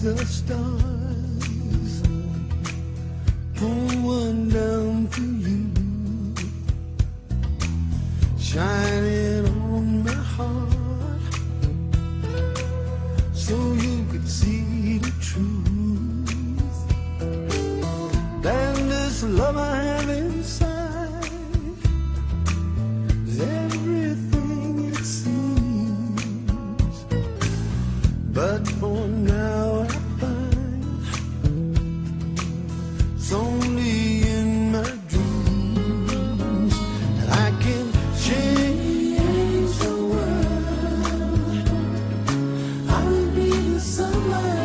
the stars, pull one down for you, shining on my heart, so you could see But for now I find it's only in my dreams that I can change the world. I will be the sunlight